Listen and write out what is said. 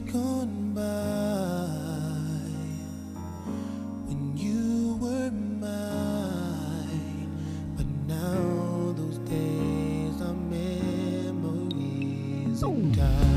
gone by when you were mine, but now those days are memories time.